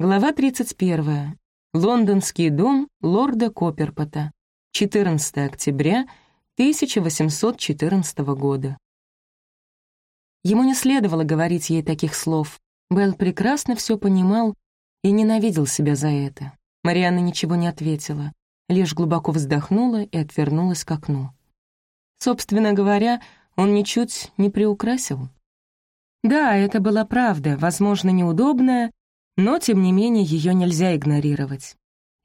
Глава 31. Лондонский дом лорда Копперпота. 14 октября 1814 года. Ему не следовало говорить ей таких слов. Белл прекрасно все понимал и ненавидел себя за это. Марианна ничего не ответила, лишь глубоко вздохнула и отвернулась к окну. Собственно говоря, он ничуть не приукрасил. Да, это была правда, возможно, неудобная, но, тем не менее, ее нельзя игнорировать.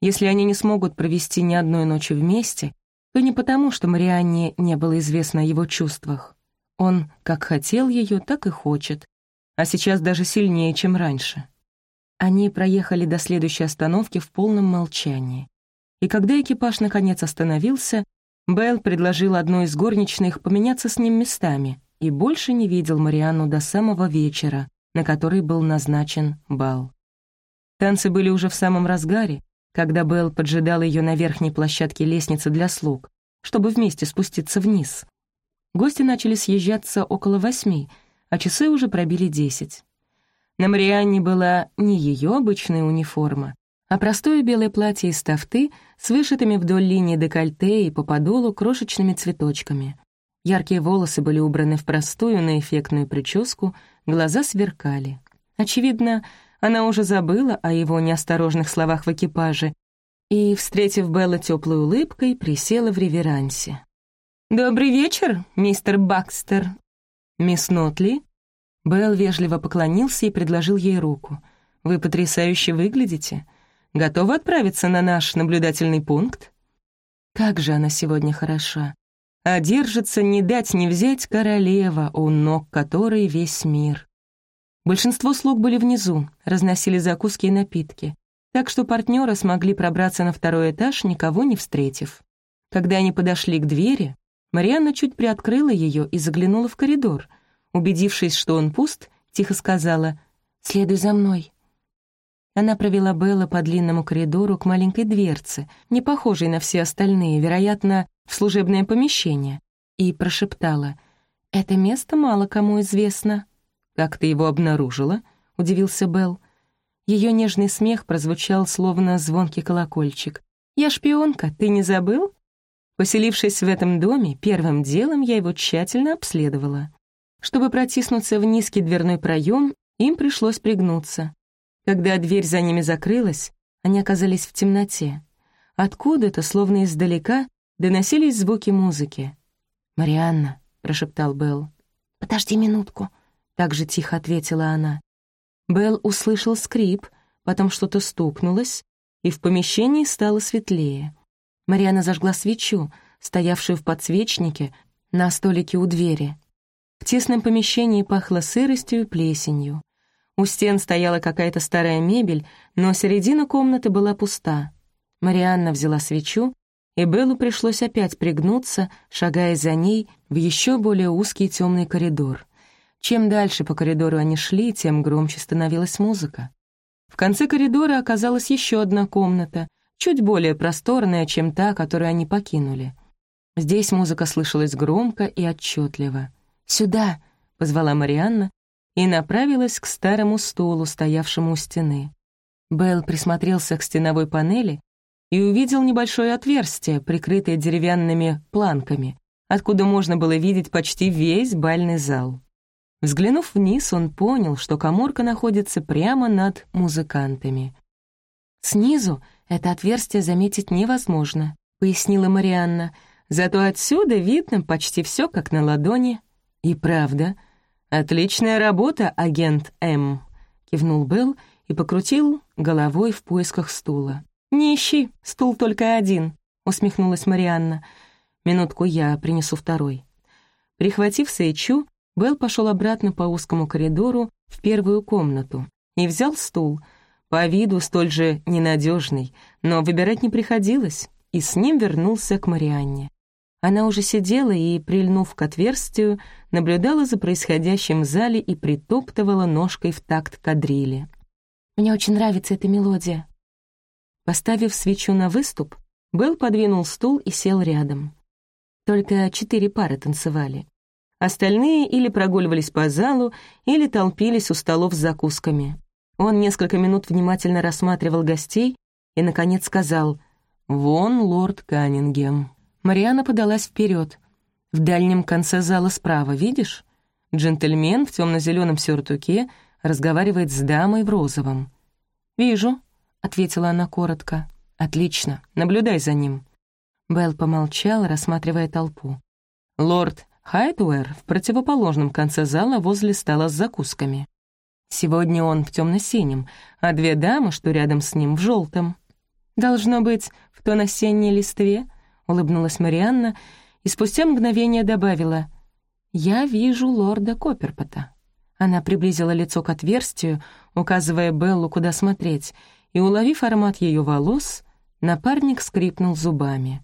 Если они не смогут провести ни одной ночи вместе, то не потому, что Марианне не было известно о его чувствах. Он как хотел ее, так и хочет, а сейчас даже сильнее, чем раньше. Они проехали до следующей остановки в полном молчании. И когда экипаж наконец остановился, Белл предложил одной из горничных поменяться с ним местами и больше не видел Марианну до самого вечера, на который был назначен бал. Танцы были уже в самом разгаре, когда Белл поджидал ее на верхней площадке лестницы для слуг, чтобы вместе спуститься вниз. Гости начали съезжаться около восьми, а часы уже пробили десять. На Марианне была не ее обычная униформа, а простое белое платье из тафты с вышитыми вдоль линии декольте и по подолу крошечными цветочками. Яркие волосы были убраны в простую, но эффектную прическу, глаза сверкали. Очевидно, она уже забыла о его неосторожных словах в экипаже и, встретив Белла теплой улыбкой, присела в реверансе. «Добрый вечер, мистер Бакстер!» «Мисс Нотли?» Белл вежливо поклонился и предложил ей руку. «Вы потрясающе выглядите. Готова отправиться на наш наблюдательный пункт?» Как же она сегодня хороша. А держится не дать не взять королева, у ног которой весь мир. Большинство слуг были внизу, разносили закуски и напитки, так что партнеры смогли пробраться на второй этаж, никого не встретив. Когда они подошли к двери, Марианна чуть приоткрыла ее и заглянула в коридор. Убедившись, что он пуст, тихо сказала «Следуй за мной». Она провела Белла по длинному коридору к маленькой дверце, не похожей на все остальные, вероятно, в служебное помещение, и прошептала «Это место мало кому известно». «Как ты его обнаружила?» — удивился Белл. Ее нежный смех прозвучал, словно звонкий колокольчик. «Я шпионка, ты не забыл?» Поселившись в этом доме, первым делом я его тщательно обследовала. Чтобы протиснуться в низкий дверной проем, им пришлось пригнуться. Когда дверь за ними закрылась, они оказались в темноте. Откуда-то, словно издалека, доносились звуки музыки. «Марианна», — прошептал Белл. «Подожди минутку», — так же тихо ответила она. Белл услышал скрип, потом что-то стукнулось, и в помещении стало светлее. Марианна зажгла свечу, стоявшую в подсвечнике, на столике у двери. В тесном помещении пахло сыростью и плесенью. У стен стояла какая-то старая мебель, но середина комнаты была пуста. Марианна взяла свечу, и Беллу пришлось опять пригнуться, шагая за ней в еще более узкий темный коридор. Чем дальше по коридору они шли, тем громче становилась музыка. В конце коридора оказалась еще одна комната, чуть более просторная, чем та, которую они покинули. Здесь музыка слышалась громко и отчетливо. «Сюда!» — позвала Марианна, и направилась к старому столу, стоявшему у стены. Белл присмотрелся к стеновой панели и увидел небольшое отверстие, прикрытое деревянными планками, откуда можно было видеть почти весь бальный зал. Взглянув вниз, он понял, что коморка находится прямо над музыкантами. «Снизу это отверстие заметить невозможно», — пояснила Марианна, «зато отсюда видно почти все как на ладони». И правда — «Отличная работа, агент М», — кивнул Белл и покрутил головой в поисках стула. «Не ищи, стул только один», — усмехнулась Марианна. «Минутку я принесу второй». Прихватив Сейчу, Белл пошел обратно по узкому коридору в первую комнату и взял стул, по виду столь же ненадежный, но выбирать не приходилось, и с ним вернулся к Марианне. Она уже сидела и, прильнув к отверстию, наблюдала за происходящим в зале и притоптывала ножкой в такт кадрили. «Мне очень нравится эта мелодия». Поставив свечу на выступ, Белл подвинул стул и сел рядом. Только четыре пары танцевали. Остальные или прогуливались по залу, или толпились у столов с закусками. Он несколько минут внимательно рассматривал гостей и, наконец, сказал «Вон лорд Каннингем». Мариана подалась вперед. В дальнем конце зала справа, видишь? Джентльмен в темно-зеленом сюртуке разговаривает с дамой в розовом. «Вижу», — ответила она коротко. «Отлично, наблюдай за ним». Белл помолчал, рассматривая толпу. Лорд Хайтуэр в противоположном конце зала возле стола с закусками. Сегодня он в темно синем а две дамы, что рядом с ним, в желтом. «Должно быть, в тон осенней листве», — улыбнулась Марианна и спустя мгновение добавила «Я вижу лорда Копперпота». Она приблизила лицо к отверстию, указывая Беллу, куда смотреть, и, уловив аромат ее волос, напарник скрипнул зубами.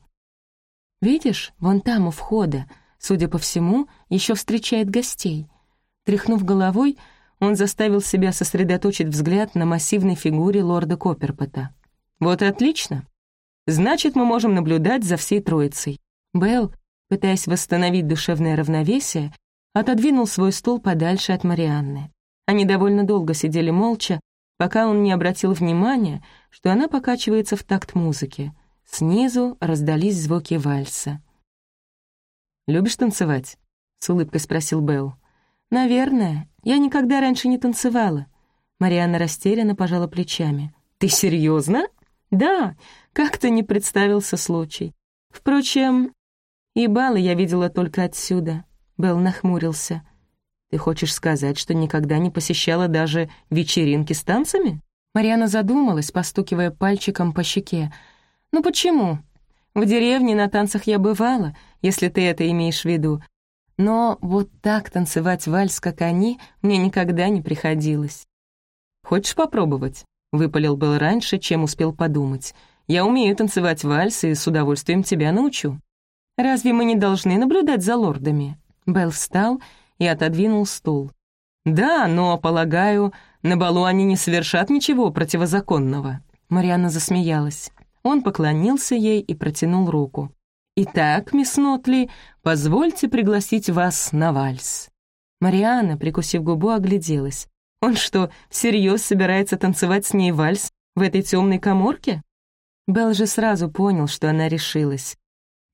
«Видишь, вон там у входа, судя по всему, еще встречает гостей». Тряхнув головой, он заставил себя сосредоточить взгляд на массивной фигуре лорда Копперпота. «Вот и отлично. Значит, мы можем наблюдать за всей троицей». Белл, пытаясь восстановить душевное равновесие, отодвинул свой стул подальше от Марианны. Они довольно долго сидели молча, пока он не обратил внимания, что она покачивается в такт музыки. Снизу раздались звуки вальса. «Любишь танцевать?» — с улыбкой спросил Белл. «Наверное. Я никогда раньше не танцевала». Марианна растерянно пожала плечами. «Ты серьезно? «Да, как-то не представился случай. Впрочем, и балы я видела только отсюда». Белл нахмурился. «Ты хочешь сказать, что никогда не посещала даже вечеринки с танцами?» Марианна задумалась, постукивая пальчиком по щеке. «Ну почему? В деревне на танцах я бывала, если ты это имеешь в виду. Но вот так танцевать вальс, как они, мне никогда не приходилось. «Хочешь попробовать?» — выпалил был раньше, чем успел подумать. «Я умею танцевать вальс и с удовольствием тебя научу». «Разве мы не должны наблюдать за лордами?» Белл встал и отодвинул стул. «Да, но, полагаю, на балу они не совершат ничего противозаконного». Марианна засмеялась. Он поклонился ей и протянул руку. «Итак, мисс Нотли, позвольте пригласить вас на вальс». Марианна, прикусив губу, огляделась. Он что, всерьез собирается танцевать с ней вальс в этой темной коморке? Белл же сразу понял, что она решилась.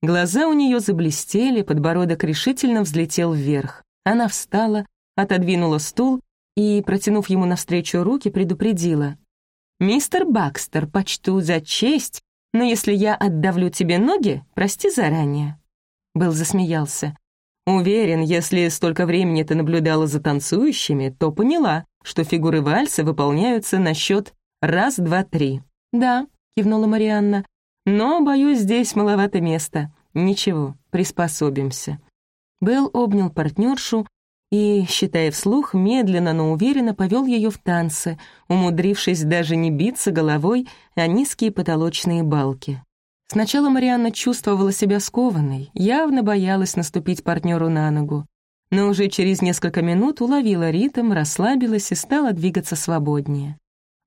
Глаза у нее заблестели, подбородок решительно взлетел вверх. Она встала, отодвинула стул и, протянув ему навстречу руки, предупредила. «Мистер Бакстер, почту за честь но если я отдавлю тебе ноги, прости заранее». Белл засмеялся. «Уверен, если столько времени ты наблюдала за танцующими, то поняла, что фигуры вальса выполняются на счет раз, два, три». «Да», — кивнула Марианна, «но, боюсь, здесь маловато места. Ничего, приспособимся». Белл обнял партнершу и, считая вслух, медленно, но уверенно повел ее в танцы, умудрившись даже не биться головой о низкие потолочные балки. Сначала Марианна чувствовала себя скованной, явно боялась наступить партнеру на ногу, но уже через несколько минут уловила ритм, расслабилась и стала двигаться свободнее.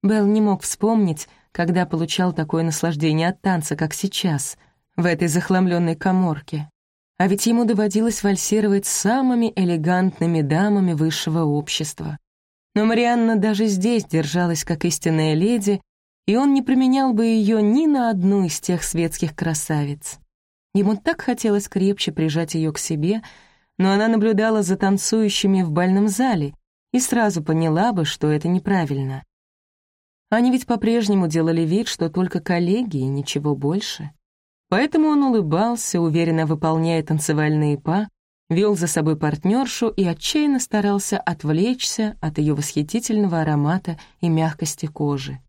Белл не мог вспомнить, когда получал такое наслаждение от танца, как сейчас, в этой захламленной коморке. А ведь ему доводилось вальсировать с самыми элегантными дамами высшего общества. Но Марианна даже здесь держалась как истинная леди, и он не применял бы ее ни на одну из тех светских красавиц. Ему так хотелось крепче прижать ее к себе, но она наблюдала за танцующими в бальном зале и сразу поняла бы, что это неправильно. Они ведь по-прежнему делали вид, что только коллеги и ничего больше. Поэтому он улыбался, уверенно выполняя танцевальные па, вел за собой партнершу и отчаянно старался отвлечься от ее восхитительного аромата и мягкости кожи.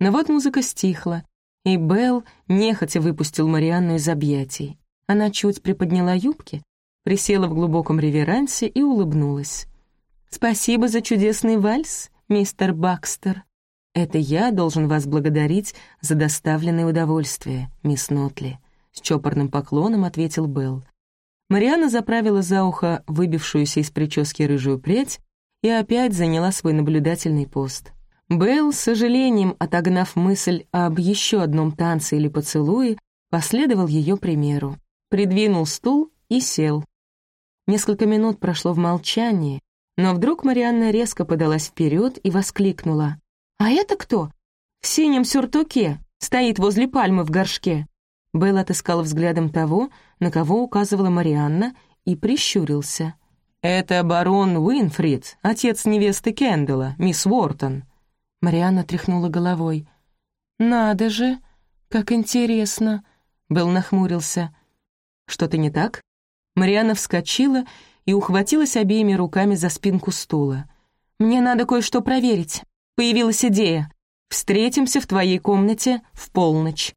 Но вот музыка стихла, и Белл нехотя выпустил Марианну из объятий. Она чуть приподняла юбки, присела в глубоком реверансе и улыбнулась. «Спасибо за чудесный вальс, мистер Бакстер», «Это я должен вас благодарить за доставленное удовольствие, мисс Нотли», — с чопорным поклоном ответил Белл. Мариана заправила за ухо выбившуюся из прически рыжую прядь и опять заняла свой наблюдательный пост. Белл, с сожалением отогнав мысль об еще одном танце или поцелуе, последовал ее примеру, придвинул стул и сел. Несколько минут прошло в молчании, но вдруг Марианна резко подалась вперед и воскликнула. «А это кто?» «В синем сюртуке, стоит возле пальмы в горшке». Белл отыскал взглядом того, на кого указывала Марианна, и прищурился. «Это барон Уинфрид, отец невесты Кендалла, мисс Уортон». Марианна тряхнула головой. «Надо же, как интересно!» Белл нахмурился. «Что-то не так?» Марианна вскочила и ухватилась обеими руками за спинку стула. «Мне надо кое-что проверить. Появилась идея. Встретимся в твоей комнате в полночь».